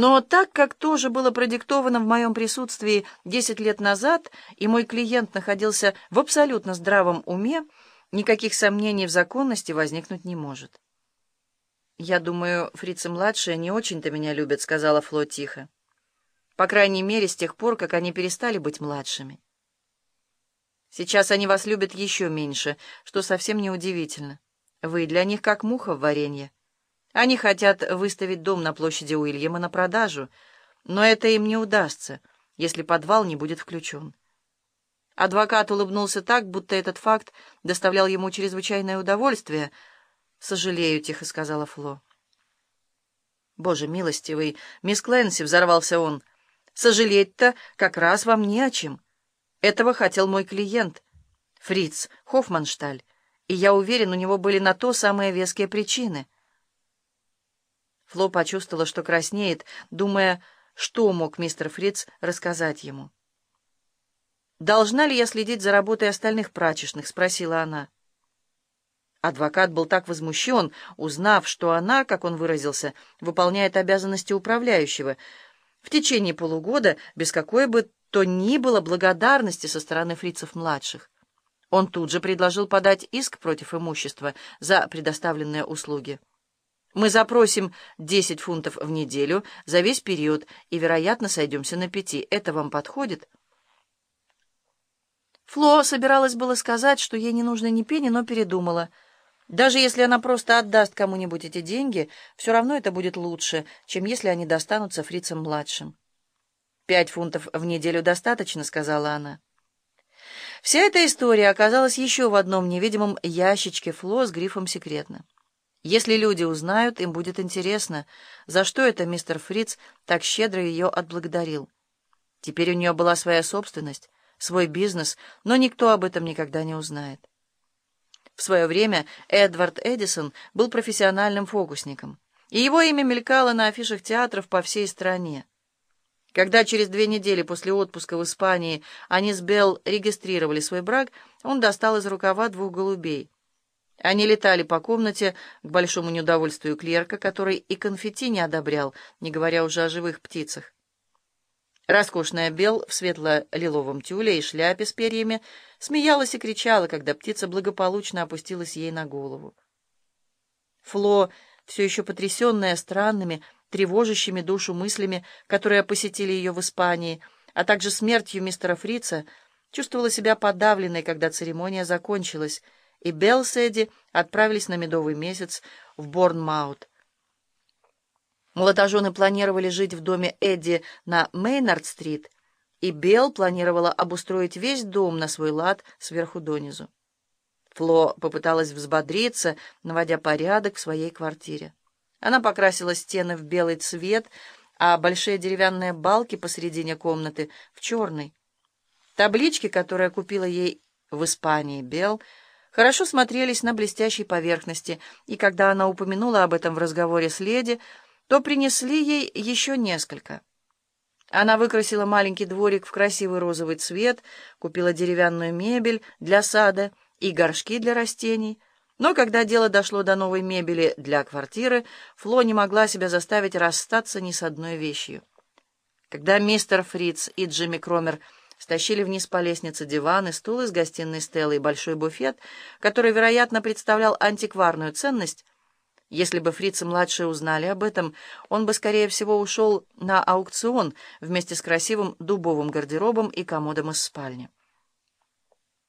Но так как тоже было продиктовано в моем присутствии 10 лет назад, и мой клиент находился в абсолютно здравом уме, никаких сомнений в законности возникнуть не может. «Я думаю, фрицы-младшие не очень-то меня любят», — сказала Фло тихо. «По крайней мере, с тех пор, как они перестали быть младшими. Сейчас они вас любят еще меньше, что совсем неудивительно. Вы для них как муха в варенье. Они хотят выставить дом на площади Уильяма на продажу, но это им не удастся, если подвал не будет включен». Адвокат улыбнулся так, будто этот факт доставлял ему чрезвычайное удовольствие — «Сожалею», — тихо сказала Фло. «Боже милостивый, мисс Кленси!» — взорвался он. «Сожалеть-то как раз вам не о чем. Этого хотел мой клиент, Фриц Хоффманшталь, и я уверен, у него были на то самые веские причины». Фло почувствовала, что краснеет, думая, что мог мистер Фриц рассказать ему. «Должна ли я следить за работой остальных прачечных?» — спросила она. Адвокат был так возмущен, узнав, что она, как он выразился, выполняет обязанности управляющего, в течение полугода без какой бы то ни было благодарности со стороны фрицев-младших. Он тут же предложил подать иск против имущества за предоставленные услуги. Мы запросим 10 фунтов в неделю за весь период и, вероятно, сойдемся на пяти. Это вам подходит? Фло собиралась было сказать, что ей не нужно ни пени, но передумала — даже если она просто отдаст кому-нибудь эти деньги, все равно это будет лучше, чем если они достанутся фрицам-младшим. «Пять фунтов в неделю достаточно», — сказала она. Вся эта история оказалась еще в одном невидимом ящичке Фло с грифом «Секретно». Если люди узнают, им будет интересно, за что это мистер Фриц так щедро ее отблагодарил. Теперь у нее была своя собственность, свой бизнес, но никто об этом никогда не узнает. В свое время Эдвард Эдисон был профессиональным фокусником, и его имя мелькало на афишах театров по всей стране. Когда через две недели после отпуска в Испании они с Белл регистрировали свой брак, он достал из рукава двух голубей. Они летали по комнате к большому неудовольствию клерка, который и конфетти не одобрял, не говоря уже о живых птицах. Роскошная Бел в светло-лиловом тюле и шляпе с перьями смеялась и кричала, когда птица благополучно опустилась ей на голову. Фло, все еще потрясенная странными, тревожащими душу мыслями, которые посетили ее в Испании, а также смертью мистера Фрица, чувствовала себя подавленной, когда церемония закончилась, и Белл с Эдди отправились на медовый месяц в Борнмаут. Молодожены планировали жить в доме Эдди на Мейнард-стрит, и Белл планировала обустроить весь дом на свой лад сверху донизу. Фло попыталась взбодриться, наводя порядок в своей квартире. Она покрасила стены в белый цвет, а большие деревянные балки посередине комнаты — в черный. Таблички, которые купила ей в Испании Белл, хорошо смотрелись на блестящей поверхности, и когда она упомянула об этом в разговоре с леди, то принесли ей еще несколько. Она выкрасила маленький дворик в красивый розовый цвет, купила деревянную мебель для сада и горшки для растений. Но когда дело дошло до новой мебели для квартиры, Фло не могла себя заставить расстаться ни с одной вещью. Когда мистер Фриц и Джимми Кромер стащили вниз по лестнице диван и стул из гостиной Стеллы и большой буфет, который, вероятно, представлял антикварную ценность, если бы фрицы-младшие узнали об этом, он бы, скорее всего, ушел на аукцион вместе с красивым дубовым гардеробом и комодом из спальни.